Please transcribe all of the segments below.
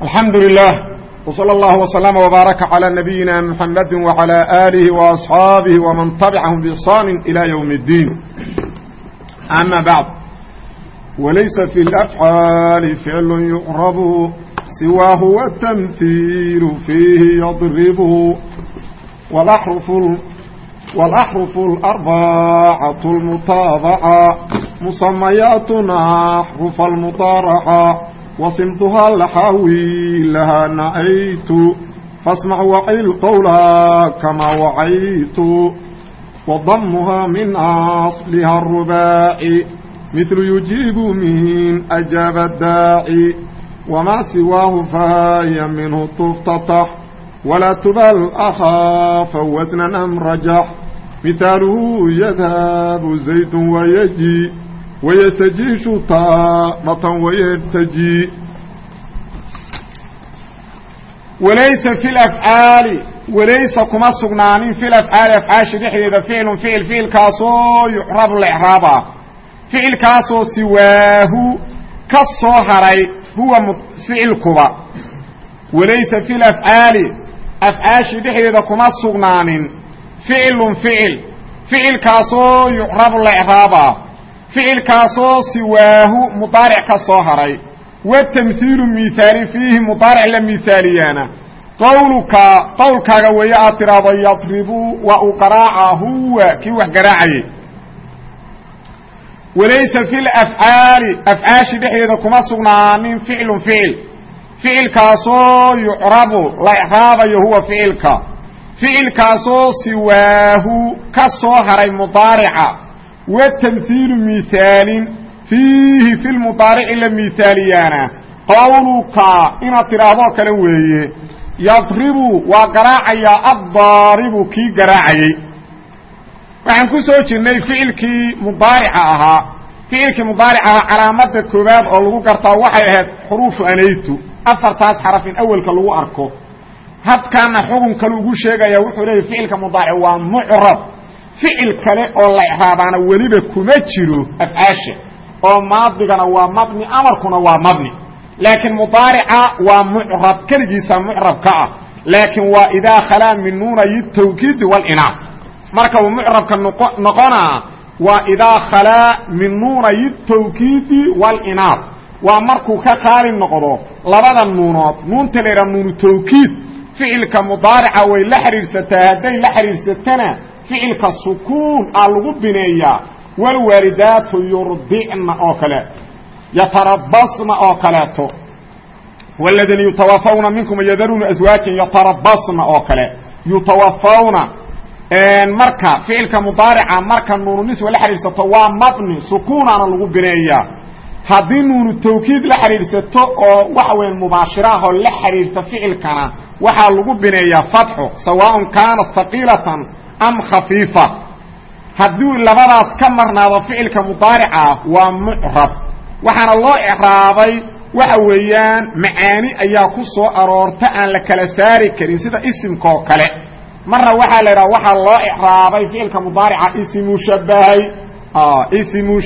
alxamdu lilah wsala allahu wslama wbaaraka calaa nabiyina muxamadi wacalaa aalihi waasxaabihi waman tabicahum biixsaani ilaa ywmi اddiin ama bacd walaysa fi lafcaali ficlu yuqrabu siwaa huwa tamhiilu fiihi yadribu. Walaxrufu alarbacatu lmutaabaca musamayaatun axrufa almudaaraca wasimtuhaa laxaawi lahaa nacaytu fasmac wacil qowlahaa kamaa wacaytu wadamuhaa min asliha arubaaci midlu yujiibu min ajaaba daaci wamaa siwaahu fahiya minhu tuftatax walaa tubal ahaafa wasnan am rajax mihaaluhu yadhabu zaydun wayaji ويستجيش طامة ويرتجي وليس في الأفعاal walaysa kuma sugnaanin في الأفعاal أفعaaشha dhexdeeda فiclu فicil ficilkaasoo يucrab la إعraaba ficilkaasoo siwaahu ka soo haray huwa ficilkuba walaysa في الأفعاali أfعaaشhi dhexdeeda kuma sugnaanin ficlu ficil ficilkaasoo يucrabu la إعraaba ficilkaasoo siwaahu mudaaric ka soo haray. Watamhiilu mihaali fiihi mudaaric la mihaaliyaana. Qowluka qowlkaaga weeye aad tiraahdo yadribu waa uu qaraaca huwa kii wax garaacayay walaysa fi lafcaali afcaashi dhexdeeda kuma sugnaanin ficlun ficil. Ficilkaasoo yucrabu la icraabayo huwa ficilka. Ficilkaasoo siwaahu ka soo haray mudaarica watamhiilu mihaalin fiihi fi lmudaarici la mihaaliyaana qowluka inaad tidhaahdoo kale weeye yadribu waa garaacayaa addaaribu kii garaacayey waxaan ku soo jirnay ficilkii mudaarica ahaa ficilkii mudaarica ahaa calaamada koowaad oo lagu gartaa waxay ahayd xuruufu anaytu afartaas xaraf in awelka lagu arko habkaana xugun kale ugu sheegaya wuxuu leeyahy ficilka mudaaric waa mucrab ficil kale oo la icraabaana weliba kuma jiro afcaasha oo maadigana waa mabni amarkuna waa mabni. laakiin mudaarica waa mucrab keligiisa mucrab ka ah. laakiin waa idaa khalaa min nuunayi tawkiidi wاlinaaq marka uu mucrabka noqonaa waa idaa khalaa min nuunayi tawkiidi wاlinaaq waa markuu ka qaali noqdo labada nuunood nuunta la yidhaha nuunu tawkiid. ficilka mudaarica way la xidhiidhsataa hadday la xidhiidhsatana ficilka sukuun aa lagu bineeyaa wlwaalidaatu yurdicna oo kale yatarabasna oo kaleeto. Wاladiina yutawafawna minkum yadaruuna aswaajan yatarabasna oo kale. Yutawafawna marka ficilka mudaarica marka nuunu niswa la xidhiidhsato waa mabni sukuunaana lagu bineeyaa haddii nuunu tawkiid la xidhiidhsato oo waxa weya mubaashiraahoo la xidhiidhta ficilkana waxaa lagu bineeyaa fatxo sawaaءn kaanat haqiilatan am khafiifa. Hadduu labadaas ka marnaado ficilka mudaarica waa mucrab. Waxaana loo icraabay waxa weeyaan macaani ayaa ku soo aroorta aan la kala saari karin sida isimka oo kale. Marna waxaa la idhaha waxaa loo icraabay ficilka mudaarica isimu shabahay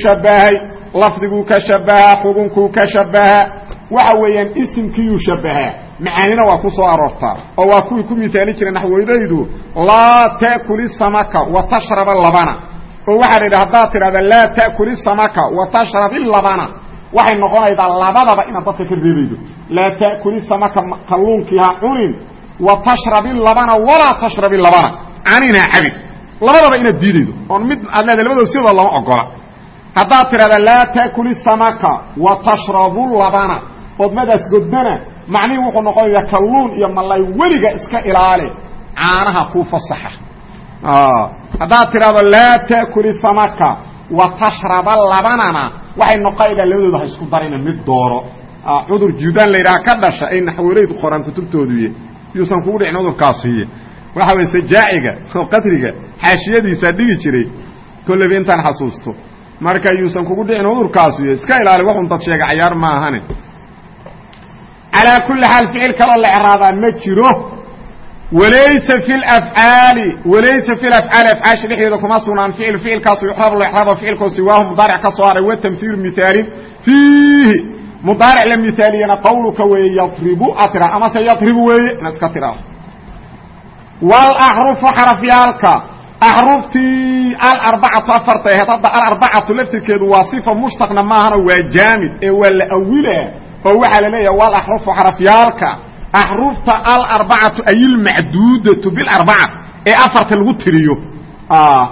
shabahay lafdiguu ka shabaha xugunkuu ka shabaha waxa weeyaan isimkiiyuu shabahaa macaanina waa ku soo aroortaa oo waa kuwii ku miaali jiray naxweydaydu laa taakuli samaka wa tashraba labana. Oo waxaa la yidhi haddaad tidhahda laa taakuli samaka wa tashrabi labana. Waxay noqonaydaa labadaba inaad dadka ka reebaydo. Laa taakuli samaka kalluunkii ha cunin wa tashrabi labana walaa tashrabi labana. Canin ha labadaba inaad diidaydo. Oon mid aad leedahay labadooda sidoo lama ogola. Haddaad tidhahda laa taakuli samaka wa tashrabu labana odmadaas godana macnihii wuxuu noqonayaa kalluun iyo malay weliga iska ilaali. Caanaha kuu fasaxa. Haddaad tidhahdo laa taakuli samaka wa tashraba labanana waxay noqonaydaa labadooda ha isku darayna mid dooro. Cudur juudaan la yidhaha ka dhasha ay naxwalaydu qoraan kutubtooduy yuusan kugu dhicin cudurkaasiy waxa weye sajaaciga oo qadriga xaashiyadiisaa dhigi jiray kolleyba intaan xasuusto. Marka yuusan kugu dhicin cudurkaasiy iska ilaali dad sheega cayaar ma ahane calaa kulli xaal ficil kaloo la craabaa ma jiro. Walaysa fi lafcaali walaysa fi lafcaali afcaasha dhexdeeda kuma sugnaan. Ficil ficilkaasu yuxraab la ixraaba ficilkoo siwaahu mudaaric ka soo haray wa tamhiilu mihaalin fiihi. Mudaaric la mihaaliyana qawluka weeye yadribu ad tira amase yadribu weeye ina iska tira. Walaxrufu xarafyaalka axruftii alarbacatu afarta aheed hadda alarbacatu laftirkeedu waa sifa mushtaqna maahana waa jaamid ee waa la awila oo waxaa la leeyaha walaxrufu xarafyaalka axrufta alarbacatu ay ilmacduudatu bilarbaca ee afarta lagu tiriyo.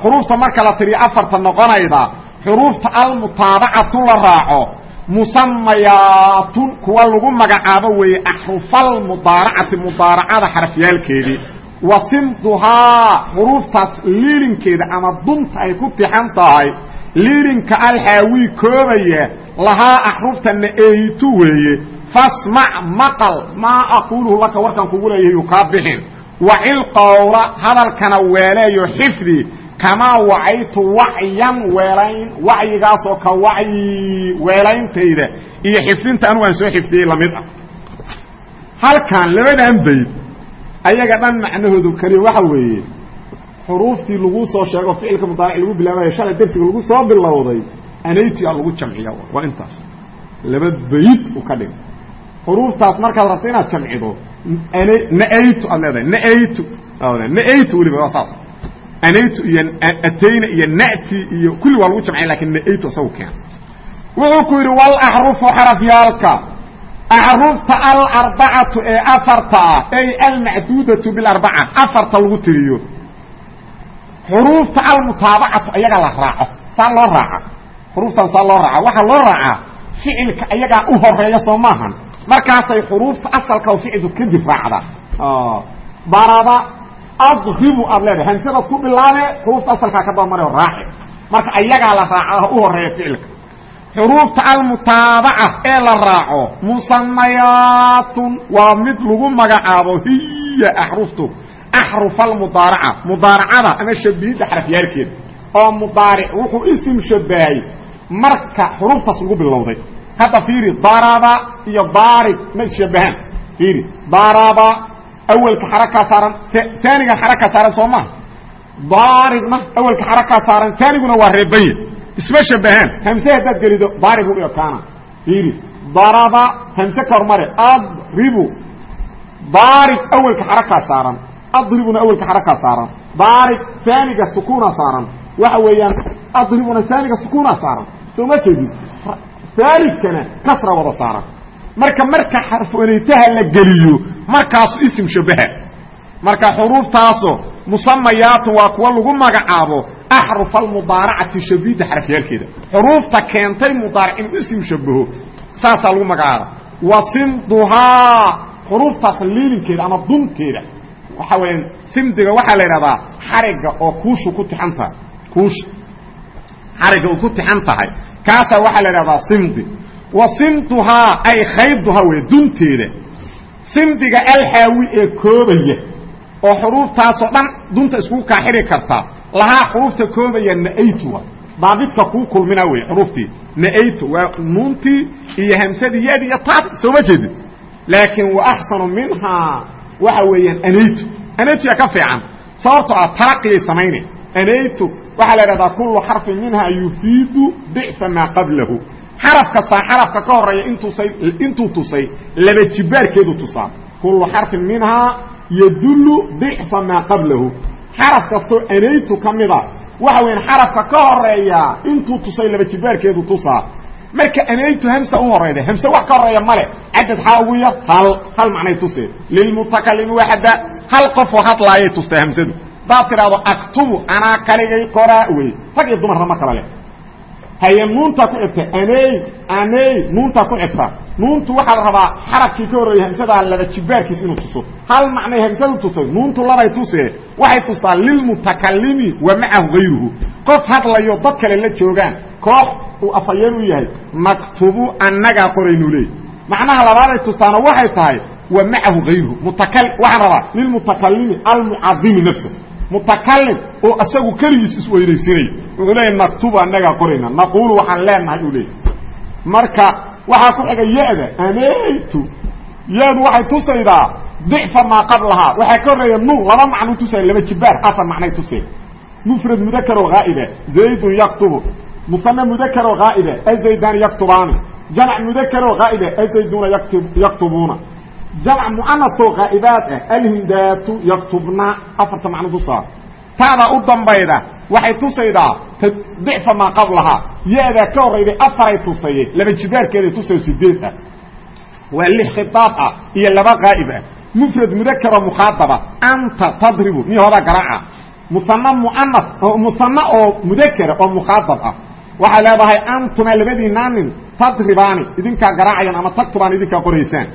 Xuruufta marka la tiriyo afarta noqonayda xuruufta almutaabacatu la raaco musamayaatun kuwa lagu magacaabo weeye axrufalmudaaracati mudaaracada xarafyaalkeedii wasimduhaa xuruuftaas liilinkeeda ama dunta ay ku tixan tahay liilinka alxaawi koobaya lahaa axrufta na-eeyitu weeye fasmac maqal maa aquuluhu laka warkaan kugu leeyahay kaa bixin. Wacil qowla hadalkana weeleeyo xifdi kamaa wacaytu wacyan weelayn wacyigaasoo ka wacyi weelayntayda iyo xifdinta anugu aan soo xifdiyey la mid ah. Halkan labadan bayd ayaga dhan macnahoodu keliya waxa weeye xuruuftii lagu soo sheego ficilka mudaaric lagu bilaabayo shalay darsiga lagu soo bilowday anaytia lagu jamciya waa intaas. Laba bayd u ka dhig xuruuftaas markaad rabto inaad jamcido naaytu aad leedahay naaytu naaytu weliba waa saas. Anaytu iyo atayna iyo nati iyo kulli waa lagu jamciya laakiin naaytu isagu keena wuxuu ku yidhi walaxrufu xarafyaalka. Axrufta alarbacatu ee afarta ah ay almacduudatu bilarbaca afarta lagu tiriyo. Xuruufta almutaabacatu ayagaa la raaco. Saa loo raaca xuruuftan saa loo raaca. Waxaa loo raacaa ficilka ayagaa u horreeya soo maahan. Markaasay xuruufta asalka o ficilku kadib raacda baraba adribu aad leedahay. Hamsadaad ku bilaabe xuruufta asalkaa ka dabamare o raaci. Marka ayagaa la raaca u horreeya ficilka. Xuruufta almutaabaca ee la raaco musamayaatun waa mid lagu magacaabo hiya axruftu axruf almudaaraca. Mudaaracada ama shabihidda xarafyaalkeeda oo mudaaric. Wuxuu isim shabahay marka xuruuftaas lagu bilowday. Hadda fiiri daraba iyo daarib ma isshabahaan fiiri daraba awelka xarakaa saaran taanigan xarakaa saaran soo maha daaribna awelka xarakaa saaran taaniguna waa reebanye isma shabahaan hamse haddaad gelido daaribu u ekaana. Fiiri daraba hamse ka hormare. Adribu daarib awelka xarakaa saaran. Adribuna awelka xarakaa saaran. Daarib taaniga sukuuna saaran. Waxa weeyaan adribuna taaniga sukuuna saaran soo ma jeedid aalikana kasra wada saaran marka marka xarfunaytaha la geliyo markaasu isim shabaha marka xuruuftaasoo musamayaatun waa kuwa lagu magacaabo axruf almudaaracati shabida xarafyaalkeeda xuruufta keentay mudaaric inuu isim shabaho saasaa lagu magacaaba. Wa simduhaa xuruuftaas liilinkeeda ama dunteeda. Waxa weya simdiga waxaa la idhahdaa xariga oo kuushu ku tixan tahay. Kuusha xariga uu ku tixan tahay kaasaa waxaa la idhahdaa simdi. Wa simduhaa ay khayduhaa wey dunteeda. Simdiga alxaawi ee koobaya oo xuruuftaasoo dhan dunta iskugu kaaxiri karta lahaa xuruufta koobaya naaytu daabidka kuu kulmina wey xuruuftii. Naaytu waa nuuntii iyo hamsadii yadi iyo taad sooma jeedid laakiin wa axsanu minhaa waxa weeyaan anaytu. Anaytu yaa ka fiican. Sababtoo ah taraqiyay samayne anaytu waxaa la idhahdaa kullu xarfin minha yufiidu dicfa maa qablahu. Xaraf kastaa xarafka ka horreeya intusay intuu tusay laba jibaarkeedu tusaa. Kullu xarfin minhaa yadullu dicfa maa qablahu. Xaraf kastoo anaytu ka mida waxa weyan xarafka ka horreeya intuu tusay laba jibaarkeedu tusaa. Marka anaytu hamsa u horeyda hamse wax ka horreeya male cadad xaa ugu yar hal hal macnay tusee lilmutakalimi waxada hal qofoo hadlaayay hadaad tidhaahdo aktubu anaa kaligay qoraa wey rag iyo dumarna ma kala leh haye nuuntaa ku xigta aney aney nuuntaa ku xigta nuuntu waxaa la rabaa xarafkii ka horreeyay hamsadaa laba jibaarkiis inuu tuso. Hal macnay hamsadu tusay? Nuuntu labay tusee. Waxay tustaa lilmutakalimi wa macahu gayruhu. Qof hadlayo dad kale la joogaan koox uu afhayeen u yahay naktubu annagaa qoraynu leey macnaha labaaday tustaana waxay tahay wa macahu gayruhu. Mutakal waxaan rabaa lilmutakalimi almucadimi nafsa mutakalim oo isagu keligiis isweynaysinaya wuxuu leeyahy naktubu annagaa qorayna. Naquulu waxaan leenahay uu leeyay marka waxaa ku xiga ya-da. Anaytu ya-du waxay tusaydaa dicfa maa qablahaa waxaa ka horreeya nuun laba macnuu tusaya laba jibaar afar macnay tuseen. Mufrad mudakar oo zaydun yaktubu. Musana mudakar oo haa'iba azaydaani yaktubaani. Jamc mudakaro haa'iba azayduuna yaktubuuna jamc muanasoo haa'ibaad ah alhindaatu yaktubna afarta macno tusaa taada u dambayda waxay tusaydaa dicfa maa qablahaa ya-daa ka horrayday afaray tusaye laba jibaarkeeday tusayo sideed ah waa lix khitaab ah iyo laba qaa'ib ah mufrad mudakaro mukhaadaba anta tadribu miy hoodaa garaaca muana muanas muana oo mudakara oo mukhaadab ah waxaa leedahay antuma labadiinaa nin tadribaani idinkaa garaacayaan ama tagtubaan idinkaa qoraysaan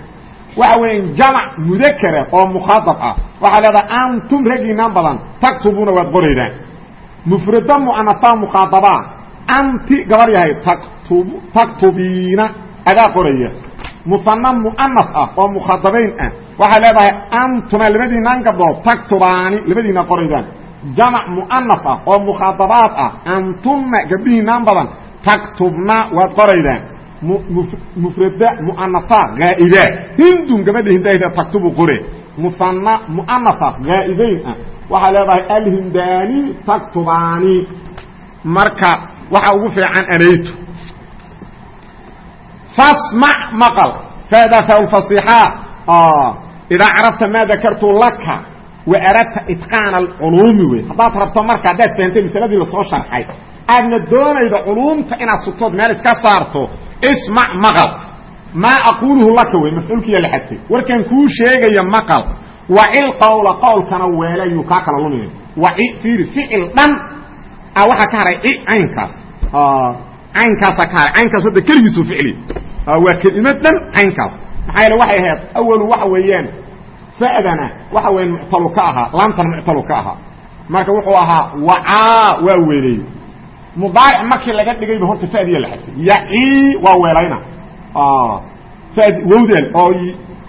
waxa weya jamac mudakara oo mukhaadab ah. Waxaa leedahay antum raggiinaan badan taktubuuna waad qoraydaan mufrado mu'anafaa mukhaadabaa anti gabar yahay taktub taktubiina adaa qoraya muana mu'anas ah oo mukhaadabayn ah. Waxaa leedahay antuma labadiinaan gabdhood taktubaani labadiinaa qoraydaan jamac mu'anas ah oo mukhaadabaad ah. Antumna gabdhihiinaan badan taktubna waad qoraydaan mufrada mu'anasa haa'iba hindun gabadha hindahda taktubu qore muana mu'anasa haa'ibayn ah waxaa leedahay alhindaani taktubaani marka waxaa ugu fiican anaytu fasmac maqal. Faada faulfasixa idaa carabta maa dakartu laka wa aradta itqaana alculuumi wey haddaad rabto marka haddaad fahamtay masaladii la soo sharxay aadna doonaydo culuumta inaad sugtood meel iska saarto ismac maqal. Maa aquuluhu laka wey mafcuulkiiya la xadfay. Warkan kuu sheegaya maqal. Wacil qawla qowlkana weelayuu kaa kala luminay waci fiiri ficil dhan a waxaa ka haray ci caynkaas. Caynkaasaa ka haray. Caynkaas hadda keligiisu ficli waa kelimad dhan caynkaas. Maxaa yeele waxay ahayd awalu waxa weeyaan fa'dana waxa weeyaan muctalu ka ahaa laamtana muctalu ka ahaa. Marka wuxuu ahaa wacaa waa weeleey mudaaric markii laga dhigayba horta fadiya la xadfay yaci waa weelayna. Fad wowdeel oo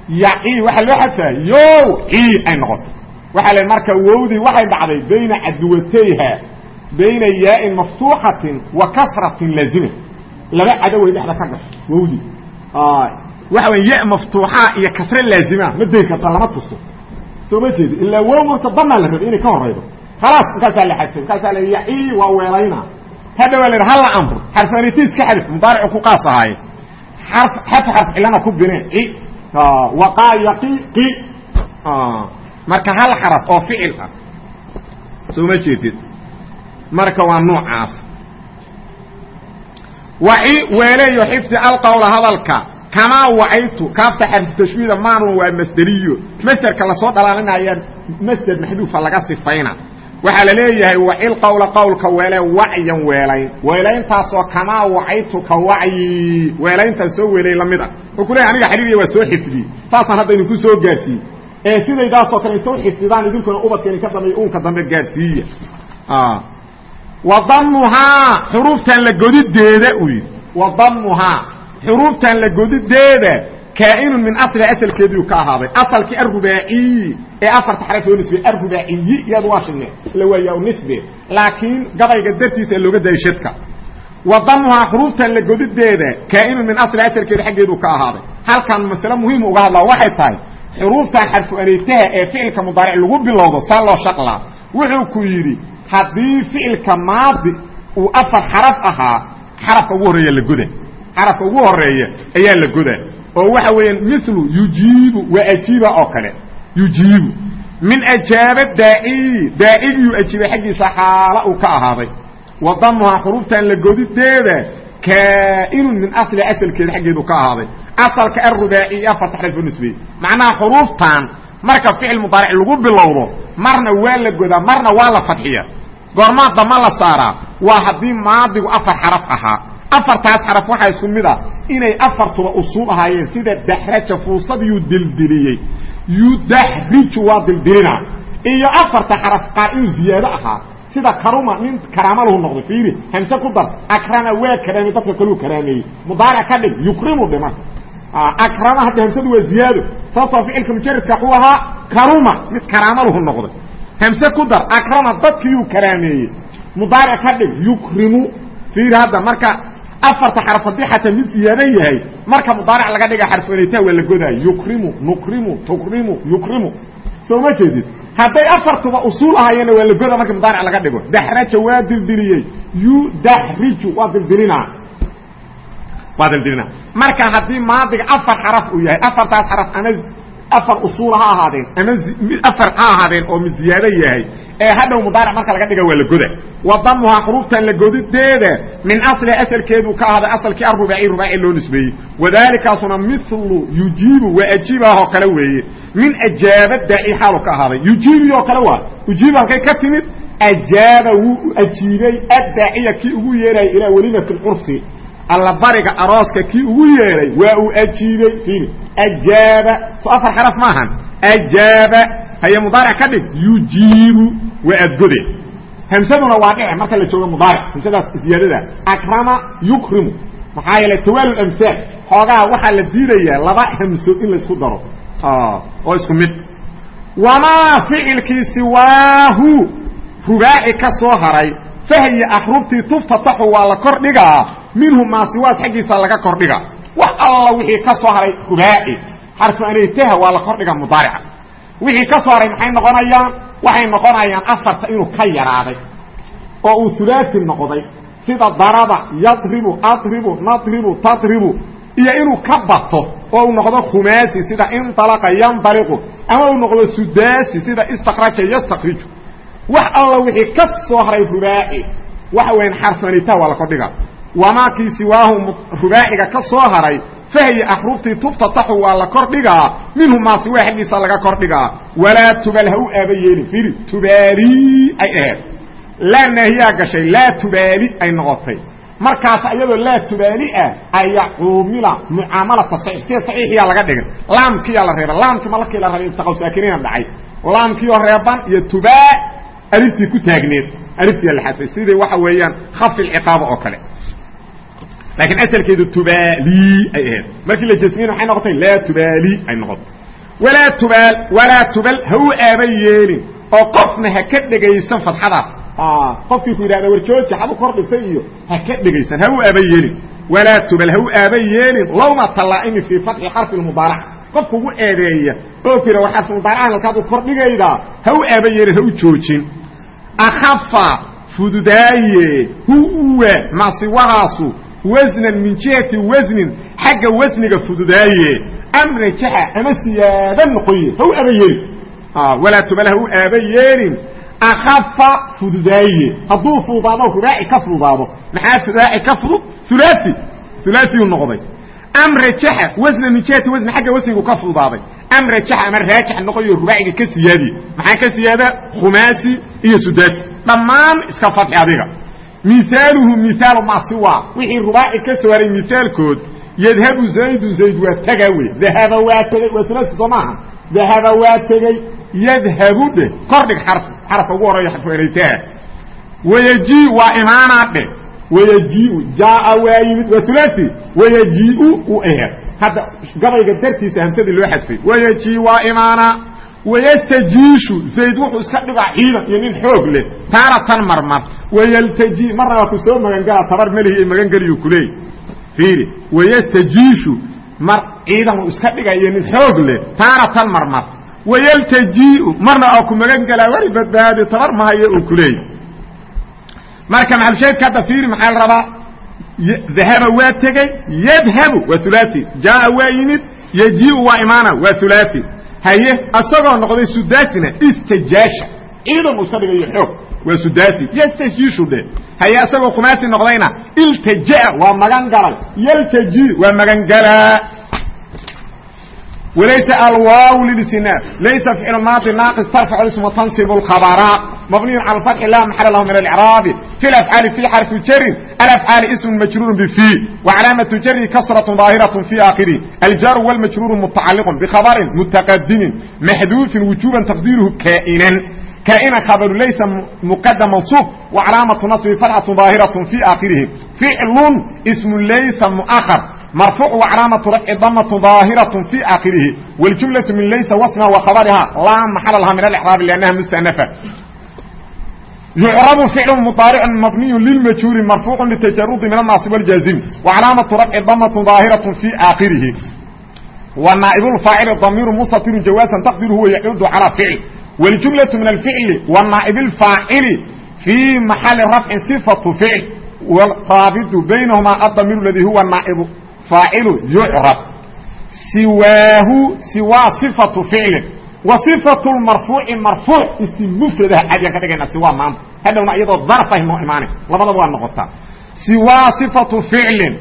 yaci waxaa loo xadfaa yo ci ay noqotay. Waxaa le marka wowdii waxay dhacday bayna caduwatayha bayna yaain maftuuxatin wa kasratin laazima. Laba cadoway dhexda ka gasho wowdii. Waxa wey ya maftuuxa iyo kasre laazima ma dayn karta lama tuso. Soo ma jeedi ilaa wow marta danaa la rabay inay ka horaydo khalaas markaasaa la xadfay markaasaa la yaci waa weelayna hadha waa la yidhi halla amr xarfanitiis ka xadif mudaaricu ku qaas ahaaye xarf xarf cilana ku bine ci waqaa yaqi qi marka hal xaraf oo ficil ah soo jeedid marka waa noocaas waci weeleeyo xifdi alqawla hadalka kamaa wacaytu kaafta xarfu tashbiida maanun waa masderiyo masderka la soo dhalaalinaya masder maxduufa laga sifayna waxaa la leeyahay wacil qawla qawlka weele wacyan weelayn. Weelayntaasoo kamaa wacaytu ka wacyi. Weelayntaan soo weelay la mid a oo ku leey aniga xariiriya waa soo xifdiyey. Saasaan hadda idinku soo gaarsiiyey. Ee sidaydaasoo kale inta u xifdidaan idinkuna ubadkeeni ka dambeeya uunka dambe gaarsiiya. Wadamuhaa xuruuftan la godideeda u yidhi. Wadamuhaa xuruuftan la godideeda kaainun min asli asalkeediu ka ahaaday asalkii arubaaciyi ee afarta xaraf oo nisbe arubaaciyi iyadu waa shine ila waa yaa nisbe laakiin gabayga dartiisa looga dayay shadka wadamuhaa xuruuftan la godideeda kaainun min asli asalkeeda xaggeedu ka ahaaday halkan masale muhiim uga hadlaa waxay tahay xuruuftan xarfu areetaha ee ficilka mudaaric lagu bilowdo saa loo shaqlaa wuxuu ku yidhi haddii ficilka maadi uu afar xaraf ahaa xarafka ugu xarafka ugu horreeya ayaa la goda oo waxa weeyaan milu yujiibu waa ajiiba oo kale. Yujiibu. Min ajaaba daaciyi daacigiyuu ajiibay xaggiisa xaala uu ka ahaaday. Wadamuhaa xuruuftan la godideeda kaa'inun min asli asalkeeda xaggeedu ka ahaaday. Asalka arubaaci iyo afarta xaraf macnaha xuruuftan marka ficil mudaaric lagu bilowdo marna waa la godaa marna waa la fadxiya goormaa dama la saaraa. Waa haddii maadigu afar xaraf ahaa afartaas xaraf waxaa isku mid ah inay afartuba usuul ahaayeen sida daxraja fuusadiyuu dildiliyey. Yudaxriju waa dildilina. Iyo afarta xaraf qaar inuu ziyaado ahaa sida karuma nin karaama lahu fiiri hamse ku dar akrama waa karaamey dadka kaluu karaameeyey. Mudaaric ka dhig yukrimu dhima. Akrama hadda hamsadu waa ziyaado sababtoo ficilka mujaradka waxuu ahaa karuma mid karaama noqday hamse ku dar akrama dadkiiyuu karaameeyey. Mudaaric ka dhig yukrimu fiiri hadda marka afarta xaraf haddii xataa mid ziyaado yahay marka mudaaric laga dhiga xarfuanaytaa waa la godaayo yukrimu nukrimu tukrimu yukrimu. Soo ma jeedid? Hadday afartuba usuul ahaayeenna waa la goda marka mudaaric laga dhigo. Daxraja waa dildiliyey yudaxriju waa dildilina. Waa dildilina. Marka haddii maadiga afar xaraf uu yahay afartaas xaraf ama afar usuul ha ahaadeen ama afar ha ahaadeen oo mid ziyaado yahay ee hadhow mudaaric marka laga dhiga waa la goda wa damuhaa xuruuftan la godideeda min asli asalkeedu ka ahaaday asalkii arubaaci rubaaci loo nisbeeyey. Wadaalikaasuna milu yujiibu waa ajiibahoo kale weeye. Min ajaaba daaci xaalu ka ahaaday. Yujiibi oo kale waa ujiibu halkay ka timid ajaaba wuu ajiibay addaaciya kii ugu yeeraya ilaa welimati cursi alla bariga arooska kii ugu yeeray waa uu ajiibey fiiri. Ajaaba. So afar xaraf maahan ajaaba. Haye mudaaric ka dhig. Yujiibu. Waa adgode hamsaduna waa dhice marka la joogo mudaaric hamsadaas ziyaadada. Akrama yukrimu. Maxaa yeelay tawaalu amsaal. Xoogaha waxaa la diidayaa laba hamso in laysku daro. Oo isku mid. Wamaa ficilkii siwaahu? Rubaaci ka soo haray fahyi axrubtii tuftataxu waa la kor dhigaa minhu maasiwaas xaggiisa laga kor dhiga wax alla wixii ka soo haray rubaaci xarfu anaytaha waa la kor dhiga mudaarica wixii ka soo haray maxay noqonayaan waxay noqonayaan afarta inuu ka yaraaday oo uu hulaasi noqday sida daraba yadribu adribu nadribu tadribu iyo inuu ka bato oo uu noqdo khumaasi sida indalaqa yandaliqu ama uu noqdo sudaasi sida istakraja yastakriju wax alla wixii ka soo haray rubaaci. Waxa weyan xarfu anaytaha waa la kor dhiga wamaakii siwaahu rubaaciga ka soo haray fahyi axruftii tuftataxu waa la kor dhigaa minhu maasiwaa xaggiisa laga kor dhigaa. Walaa tubal ha u aaba yeelin fiiri tubaali ay aheed laa naahiyaa gashay laa tubaali ay noqotay. Markaas iyadoo laa tubaali ah ayaa cuumila mucaamalata sida saxiixiyaa laga dhigay. Laamkiyaa la reeba laamkii malakii la rabay iltaqaw saakiniina dhacay. Laamkiioo reeban iyo tubaa aliftii ku taagneed aliftiyaa la xadfay sidii waxa weeyaan khafi lciqaaba oo kale. Laakiin asalkeedu tubaali ay ahayd. Markii la jasmiyin waxay noqotay laa tubaali ay noqotay. Walaa tubaal walaa tubal ha u aaba yeelin. Oo qofna ha ka dhegaysan fadxadaas. Qofkii ku yidhahda warjooji xabu kor dhigtay iyo ha ka dhegaysan ha u aaba yeelin. Walaa tubal ha u aaba yeelin. Lawma talaa'imi fii fatxi xarfi lmudaarac qofka ugu eedeeya oo ku yidhah war xarfi mudaaracan halkaad u kordhigaydaa ha u aaba yeelin ha u joojin akafa fududaaye huwa masiwahaasu wasnan min jihati wasnin xagga wasniga fududaaye am rajaxa ama siyaada noqoye ha u aaba yeelin walaa tubal ha aaba yeelin akafa fududaaye hadduu fududaado rubaaci ka fududaado maxaa rubaaci ka fudud ulaai ulaaiyu noqday am rajaxa wasnan min jihati wasni xagga wasnigu ka fududaaday am rajaxa ama raajax noqoyo rubaaciga ka siyaadiye maxaa ka siyaada khumaasi iyo sudaasi dhammaan iska fadxi adiga miaaluhu miaalu masiwa wixii rubaaci ka soo haray miaalkood yadhabu zaydu zayd waa tega wey dahaba waa tegey waa ulaasi soo maaha dahaba waa tegey yadhabu dhe kordhig xarf xarafka ugu horreeya xarfu enaytaha wayaji waa imaanaa dhe wayajiu jaaa waa yimid waa ulaasi wayajiu u aheed hadda gabayga dartiisa hamsadii loo xadfay. Wayaji waa imaanaa wayastajiishu. Zayd wuxuu iska dhigaa ciidan iyo nin xoog leh. Taaratan marmar. Wayaltaji marna ku soo magangala tabar melihi magangeliyu kuleey fiiri wayastajiishu. Mar ciidan uu iska dhiga iyo nin xoog leh. Taaratan marmar. Wayaltajiu marna waa ku magangelaa wari badbaadi tabar mahayo uu kuleey marka maxalsheedka hadda fiiri maxaa la rabaa dahaba waa tegey yadhabu waa ulaai jaaa waa yimid yajiu waa imaana waa ulaai haye asagoo noqday sudaasina istajaasha ciidan uu iska dhigayo xoog waa sudaasi yastajiishu dhe haye asagoo khumaasi noqdayna iltajaa waa magan galay yaltaji waa magan galaa walaysa alwaaw lilistinaaf laysa ficlu naaqis tarfacu ismu tansibu lkhabara mabniyun cala alfatxi laa maxala lahu min alicraabi fi lafcaali fi xarfu jarin alafcaali ismun majruurun bifi wa calaamatu jari kasratun fi aakhirih aljaaru walmajruuru mutacalliqun bikhabarin mutaqadimin maxduufin wujuban taqdiiruhu kaa'inan kaana khabaru laysa muqadam mansuub wa calaamatu nasbi farxatu daahiraة fi aakhirihi ficlu ismu laysa مرفوع وعلامة رفع ضمة ظاهرة في آخره والجملة من ليس واسمها وخبرها لا محل لها من الإعراب لأنها مستأنفة يعرب فعل مضارع مبني للمجهول مرفوع للتجرد من الناصب والجازم وعلامة رفع ضمة ظاهرة في آخره والنائب الفاعل ضمير مستتر جوازا تقديره هو يعود على فعل والجملة من الفعل والنائب الفاعل في محل رفع صفة فعل والرابط بينهما الضمير الذي هو النائب faacilu yucrab siwaahu siwaa صifatu ficlin wa صifatu marfuuci marfuuc isi mufradaha caadiyan ka dhigayna siwaa maanta hadhowna iyadoo darfay noo imaanay labadaba waa noqotaa siwaa صifatu ficlin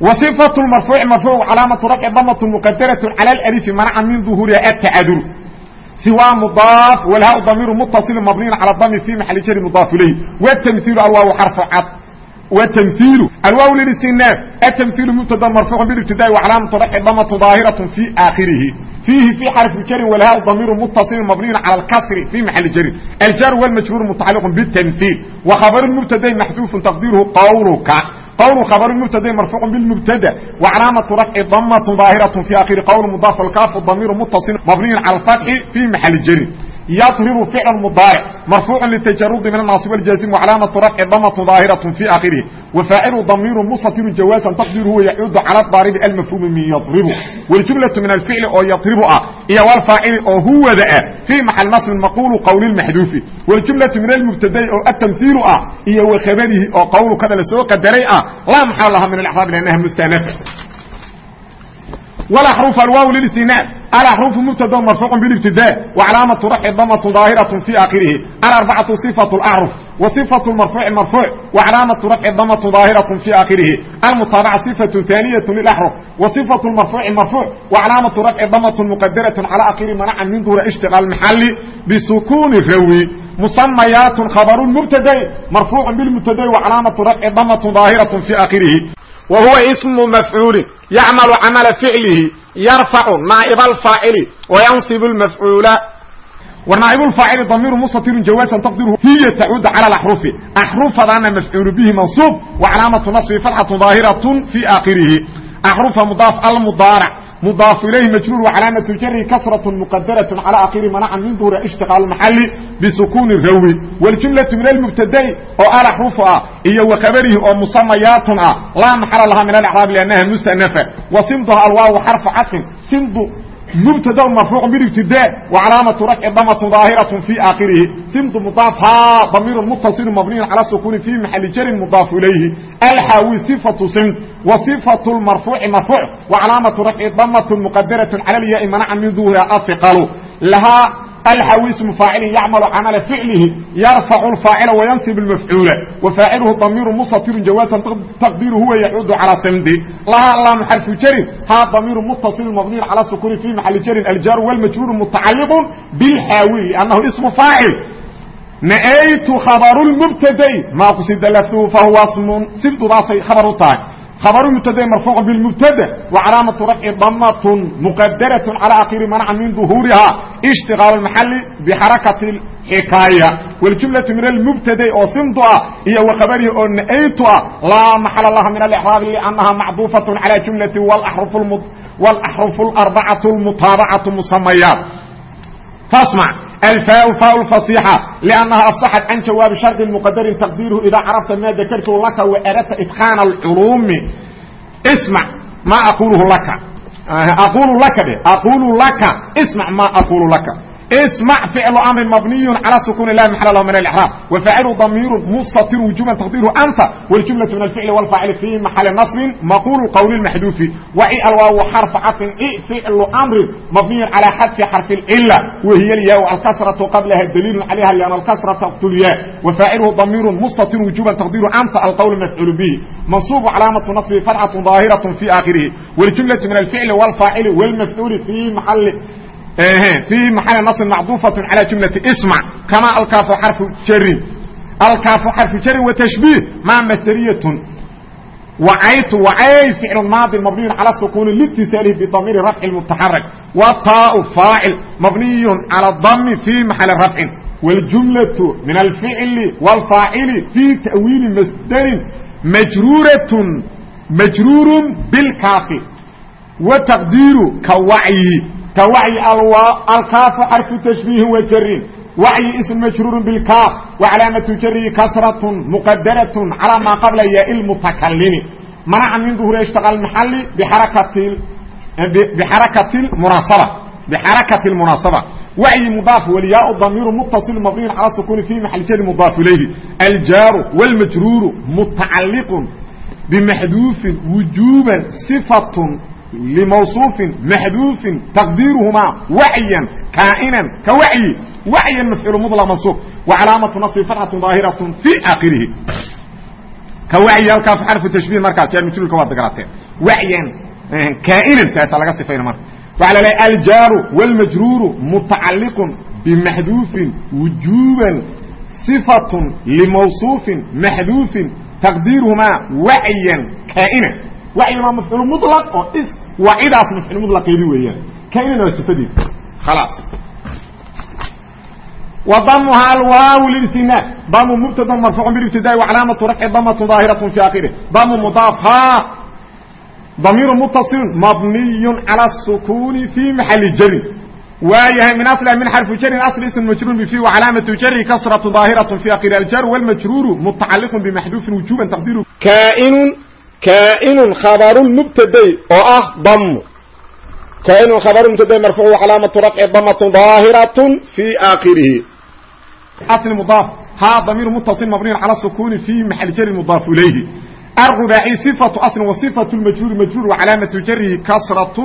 wa صifatu marfuuci marfuuc calaamatu rafci damat muqadaraة calى اlأlifi manaca min ظuhuuriha atacadul siwaa mudaaf walhaa damiiru mutaصil mabniyin calى dami fi maxali jari mudaaf ilayh wtamhiilu alwaaw xarfu cad وتمثيل الواو للاستئناف التمثيل مبتدا مرفوع بالابتداء وعلامه رفع ضمه ظاهره في اخره فيه في حرف جر والهاء ضمير متصل مبني على الكسر في محل جر الجر والمجرور متعلق بالتمثيل وخبر المبتدا محذوف تقديره قولك قول خبر المبتدا مرفوع بالمبتدا وعلامه رفع ضمه ظاهره في اخر قول مضاف الكاف الضمير متصل مبني على الفتح في محل جر يضرب فعل مضارع مرفوع للتجرد من الناصب الجازم وعلامة رفع ضمة ظاهرة في آخره وفاعل ضمير مستتر جوازا تقديره يعود على الضارب المفهوم من يضرب والجملة من الفعل أو يضرب إيا والفاعل أو هو ذا في محل نصب مقول قول المحذوف والجملة من المبتدا أو التمثيل إيا وخبره أو قول كذا لسوق الدريء لا محل لها من الإعراب لأنها مستأنفة والأحرف الواو للاستئناف الأحرف مبتدا مرفوع بالابتداء وعلامة رفع ضمة ظاهرة في آخره الأربعة صفة الأعرف وصفة المرفوع المرفوع وعلامة رفع ضمة ظاهرة في آخره المتابعة صفة ثانية للأحرف وصفة المرفوع المرفوع وعلامة رفع ضمة مقدرة على آخر منع من ظهور اشتغال المحل بسكون الروي مسميات خبر مبتدا مرفوع بالمبتدا وعلامة رفع ضمة ظاهرة في wa huwa ismu mafcuulin yacmalu camala ficlihi yarfacu naaib alfaacili wayansib lmafcuula war naaibulfaacili damiiru mustatirun jawaasan taqdiru hiya tacuudu cala alaxrufi axrufadaana mafcuulu bihi mansuub wa calaamatu nasbi fatxatu daahiratun fii aakhirihi axrufa mudaaf almudaarac mudaafu ilayhi majruur wa calaamatu jari kasratu muqadaraة calى akhiri manaca min duhuri ishtiqaal maxali اشتغال المحل بسكون الروي والجملة من المبتدأ أو أرى حروفها هي وخبره أو مسمياتها لا محل لها من الإعراب لأنها مستأنفة وصمدها الواو حرف عطف صمد مبتدا مرفوع بالابتداء وعلامة رفع ضمة ظاهرة في آخره سمت مضافها ضمير متصل مبني على السكون في محل جر مضاف إليه الحاوي صفة سمت وصفة المرفوع مرفوع وعلامة رفع ضمة مقدرة على الياء منع من ظهورها الثقل لها alxaw ismu faacilin yacmalu camala ficlihi yarfacu lfaacila wayansib lmafcuula wa faaciluhu damiiru mustatirun jawaazan taqdiru huwa yacuudu calaa samdi lahaa laamu xarfu jarin haa damiiru mutaصilu mabniin cala sukuni fi maxali jarin aljaaru wاlmajhuuru mutacaliqu bilxaawiyi anahu ismu faacil naaytu khabaru lmubtadayn maa qusida lafduhu fahuwa smun sindudaasay khabar u tahay المبتدا مرفوع بالمبتدا وعلامة رفع ضمة مقدرة على آخر منع من ظهورها اشتغال المحل بحركة الحكاية والجملة من المبتدا أو صمتها هي وخبره أو نأيتها لا محل لها من الإعراب لأنها معطوفة على جملة والأحرف المض والأحرف الأربعة المطابعة مسميات فاسمع alfaa faa fasiixa lannaha asaxat can jawaabi shardi muqadarin taqdiiruhu idaa carafta maa dakartu laka waradta itqaana alculuumi ismac maa aquuluhu laka aquulu laka dhe aquulu laka ismac maa aquulu laka اسمع فعل امر مبني على سكون لا محل له من الاعراب وفاعل ضمير مستتر وجوبا تقديره انت والجمله من الفعل والفاعل في محل نصب مقول قول المحذوف واي الواو حرف عطف اي فعل امر مبني على حذف حرف العله وهي الياء الكسره قبلها الدليل عليها لان الكسره تقتل الياء وفاعله ضمير مستتر وجوبا تقديره انت القول مفعول به منصوب علامه نصب فتحه ظاهره في اخره والجمله من الفعل والفاعل والمفعول في محل في محل نصب معطوفة على جملة اسمع كما الكاف حرف جر الكاف حرف جر وتشبيه مع مسترية وعيت وعي فعل ماضي مبني على السكون لاتصاله بضمير رفع المتحرك والطاء فاعل مبني على الضم في محل رفع والجملة من الفعل والفاعل في تأويل مصدر مجرورة مجرور بالكاف وتقدير كوعي كوعي الواء الكاف حرف تشبيه وجر وعي اسم مجرور بالكاف وعلامة جره كسرة مقدرة على ما قبل ياء المتكلم منع من ظهور اشتغل المحل بحركة بحركة المناسبة بحركة المناسبة وعي مضاف والياء الضمير متصل مبني على سكون في محل جر مضاف اليه الجار والمجرور متعلق bimaxduufin wujuuban صifatun limawصuufin maxduufin taqdiiruhumaa wacyan kaa'inan ka wacyi wacyan mafcuul mطlq mansuub وcalaamaةu naصbi fatxaة ظaahiraة fii aakhirihi ka wacyi halkaas xarfu tashbiih markaas yaa majruurka waad garateen wacyan kaa'inan taasa laga sifayna marka waxaa la lehay aljaaru wاlmajruuru mutacaliq bimaxduufin wujuuban صifaة limawصuufin maxduufin taqdiiruhumaa wacyan kaa'inan wacyan waa mafcuul muطlq oo waa cidaas mafcuul muطlaqeedi weeyaan kaa'inan waa sifadeed khalaas وdمha alwaaw لاstinاad dm mbtd marفوع bاbtidاء وcalaamaة rفci dmة ظاahiraة في akhirh dm mضاaf ضميir mتصل مبنiy عalى السkون في محل jri waayahay min أصلha min xرف jrin أصل اسم majrوr bفي وcalaamaة jri kasرة ظاahiraة في akhir الjr والmajrوr متacaliq بمxduفi وuجوبا تqديr kn kn khabr mbtdy oo ah dm kn khabr mbtdy marفوع وcalaamaة rفci dmة ظاahiraة في akhirhi أصل مضاف ها ضمير متصل مبني على السكون في محل جر مضاف إليه الرباعي صفة أصل وصفة المجرور مجرور وعلامة جره كسرة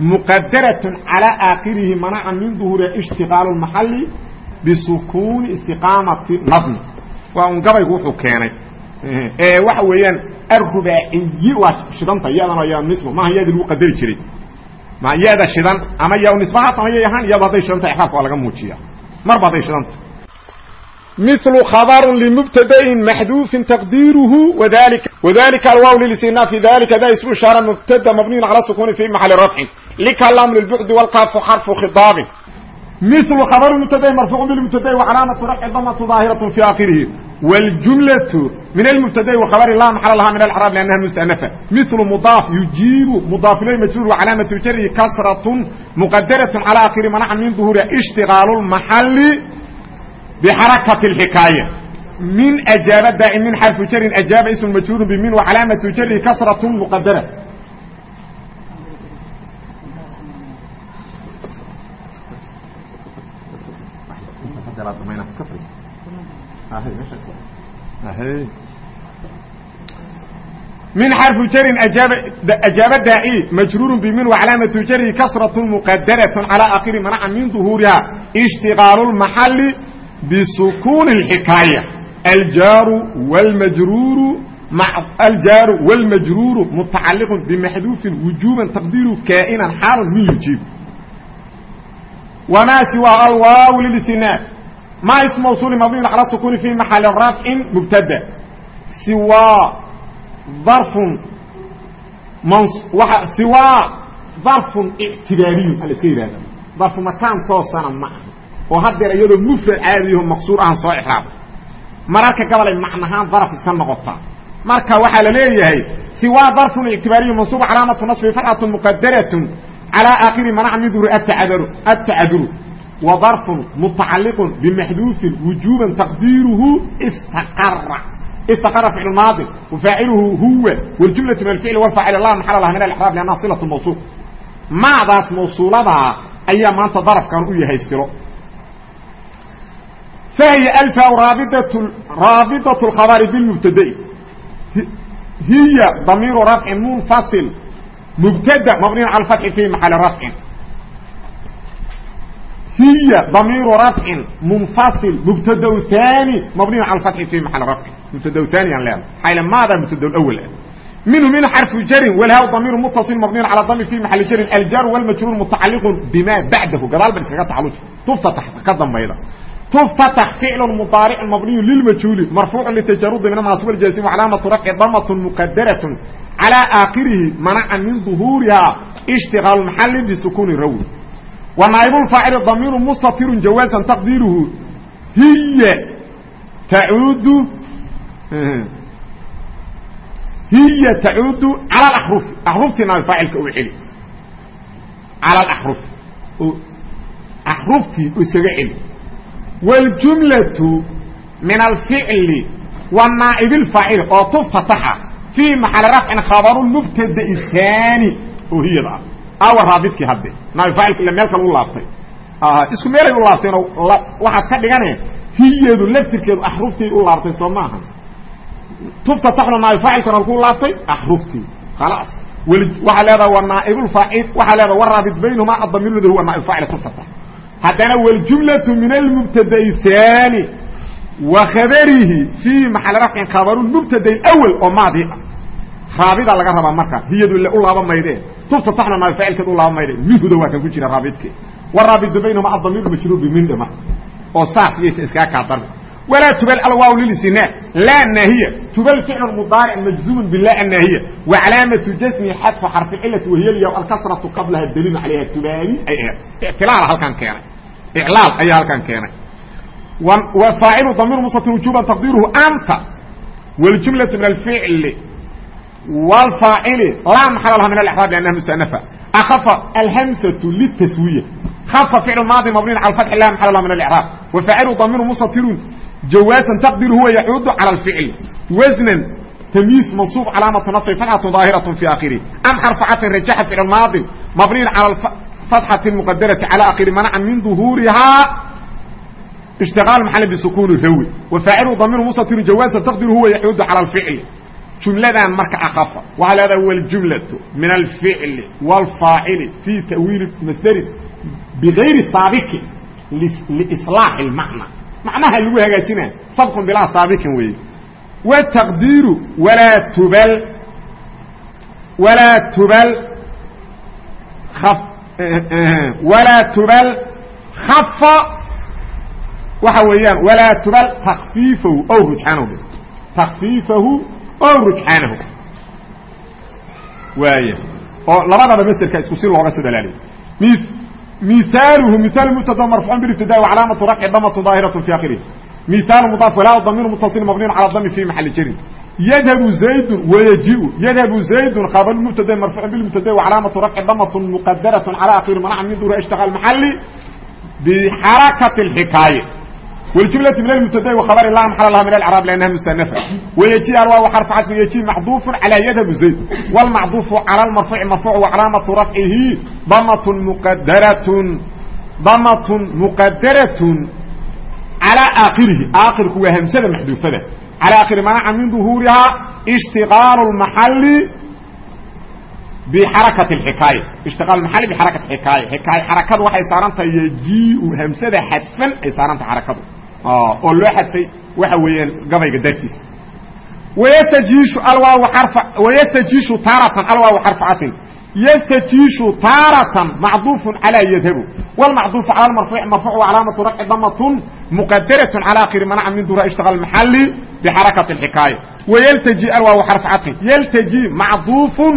مقدرة على آخره منع من ظهور اشتغال المحل بسكون استقامة نظم وانقبي وحو كاني ee waxa weeyaan arrubaaciyi waa shidanta iyadana yaa nisbo maaha iyadii lagu qadari jiray ma iyada shidan ama yaa nisbahaas ama yay ahaan iyada hadday shidanta ixraafka waa laga muujiya marba hadday shidanta مثل خبر لمبتدا محذوف تقديره وذلك وذلك الواو للاستئناف في ذلك ذا اسم اشاره مبتدا مبني على السكون في محل رفع لكلام للبعد والقاف حرف خطاب مثل خبر المبتدا مرفوع بالمبتدا وعلامه رفع ضمه ظاهره في اخره والجمله من المبتدا وخبر لا محل لها من الاعراب لانها مستأنفه مثل مضاف يجيب مضاف اليه مجرور وعلامه جره كسره مقدره على اخر منع من ظهور اشتغال المحل بحركة الحكاية من أجاب دائم من حرف جر أجاب اسم مجرور بمن وعلامة جره كسرة مقدرة من حرف جر أجاب, أجاب داعي مجرور بمن وعلامة جره كسرة مقدرة على آخر منع من ظهورها اشتغال المحل بسكون الحكاية الجار والمجرور مع الجار والمجرور متعلق بمحذوف وجوبا تقديره كائنا حال من يجيب وما سوى الواو للاستئناف ما اسم موصول مبني على السكون في محل رفع مبتدا سوى ظرف منص وح... سوى ظرف اعتباري الاسكير هذا ظرف مكان توصنا معه oo haddeer iyadoo mufrad caadiyaho maqsuur ahan soo ixraab mararka gabalay macnahaan daraf iska noqotaa marka waxaa la leeyahay siwaa darfun ictibaariyu mansuub calaamatu nasbi fatxatu muqadaratun calaa aakhiri manac min duhuri atacadaru atacaduru wa darfun mutacalliqun bimaxduufin wujuuban taqdiiruhu istaqara استقر فعل الماضي وفاعله هو والجملة من الفعل والفاعل الله محل لها من الإحراب لأنها صلة الموصول ما ذات موصولة أي ما أنت ضرف كان إيه السلو فهي الفاء رابطة رابطة الخبر بالمبتدا هي ضمير رفع منفصل مبتدا مبني على الفتح في محل رفع هي ضمير رفع منفصل مبتدا ثاني مبني على الفتح في محل رفع مبتدا ثاني يعني حيث ماذا المبتدا الاول منه من حرف جر والهاء ضمير متصل مبني على ضم في محل جر الجر والمجرور متعلق بما بعده قال بس تعلق تفتح قدم بيضا تفتح فعل مضارع مبني للمجهول مرفوع لتجرد من منصوب الجازم وعلامة رفع ضمة مقدرة على آخره منع من ظهورها اشتغال المحل بسكون الرو ونائب الفاعل الضمير مستتر جوازا تقديره هي تعود هي تعود على الأحرف أحرفتنا الفاعل كأوحل على الأحرف أحرفتي أسرعل والجملة من الفعل والنائب الفاعل او تفتح في محل رفع خبر المبتدا الثاني وهي ذا awa raabidkii hadde. Naai faacilka ila meel kale u laabtay. Ah, isku meelay u laabteenoo waxaad ka dhigane hiyeedu laftirkeedu axruftii u laabtay soo maaha. Tufta taxna naai faacilkan halkuu laabtay axruftii. Khalaas. Weli waxaa leedaha waa naaibulfaacil waxaa leedaha wa raabit baynahumaa adamiirda huwa naaib faacil tufta tax haddana waljumlatu min almubtada'i wa khabarihi fii maxali rafcin khabaru mubtada'i awal oo maadi ah. Raabida laga rabaa markaas hiyadu ule u laaba maydeen tubtataxna naar faacilkeed u laaba maydhay minhuda waa kan ku jira raabidke waraabidu bayna maca damiir majruubi minda ma oo saas iyaysa iskaga kaadana walaa tubal alwaaw lilisina laa naahiya. Tubal ficlu mudaaric majzuumun bilaa annaahiya wa calaamatu jasmi xadfu xarfi cilati wahiyalyaw alkasratu qablaha daliilu calayha tubaali ay aheed ictilaala halkaan keenay. Iclaal ayaa halkaan keenay. Wa faacilu damiir musatin wujuuban taqdiiruhu anta waljumlatu min alficli الفعل والفاعل لا محل لها من الإحراب لأنها مستأنفة أخف الهمسة للتسوية خف فعل ماضي مبني على الفتح لا محل لها من الإعراب وفاعل ضمير مستتر جوازا تقدير هو يعود على الفعل وزنا تمييز منصوب علامة نصب فتحة ظاهرة في آخره أم حرف عطف رجح فعل الماضي مبني على الفتحة المقدرة على آخر منع من ظهورها اشتغال محل بسكون الهوي وفاعل ضمير مستتر جوازا تقدير هو يعود على الفعل جملة مرك أخف وهذا هو الجملة من الفعل والفاعل في تأويل مصدر بغير سابق لإصلاح المعنى معناها اللي هو هجاجنا صدق بلا سابق وي والتقدير ولا تبل ولا تبل خف ولا تبل خف وحويان ولا تبل تخفيفه أو رجحانه تخفيفه أو رجحانه وايه لبدا مثل كاس كسي لوغا سدلالي مثاله مثال مبتدا مرفوع بالابتداء وعلامه رفع ضمه ظاهره في اخره مثال مضاف ولا ضمير متصل مبني على الضم في محل جر يذهب زيد ويجيء يذهب زيد خبر المبتدا مرفوع بالمبتدا وعلامه رفع ضمه مقدره على اخر منع من ظهور اشتغل محلي بحركه الحكايه والجملة من المبتدا وخبر الله محل لها من الإعراب لأنها مستأنفة ويجي الواو حرف عطف يجي محذوف على يد زيد والمعذوف على المرفوع مرفوع وعلامة رفعه ضمة مقدرة ضمة مقدرة على آخره آخر هو همسة محذوفة على آخر منع من ظهورها اشتغال المحل بحركة الحكاية اشتغال المحل بحركة حكاية حكاية حركة waxay saaranta yaji hamsada hadfan ay saaranta harakadu oo loo xadfay waxa weeyaan gabayga dartiisa waystajiishu alwaaw a wayastajiishu taaratan alwaaw xarfu casin yastajiishu taaratan macduufun calaa yadhabu wاlmacduufu cala marfuuc marfuuc wa calaamatu rafci damatun muqadaratun cala akhiri manca min dura ishtaqa maxali bixarakati اxikaaya wayaltaji alwaaw xarfu casin yaltaji macduufun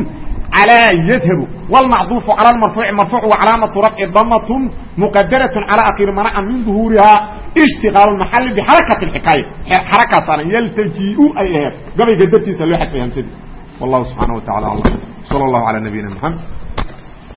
يلتجي معطوف على يذهب والمعطوف على المرفوع مرفوع وعلامة رفع ضمة مقدرة على آخر منع من ظهورها اشتغال المحل بحركة الحكاية حركة صار يلتجيء أي قبل قدرتي سلوحة في همسدي والله سبحانه وتعالى الله صلى الله على نبينا محمد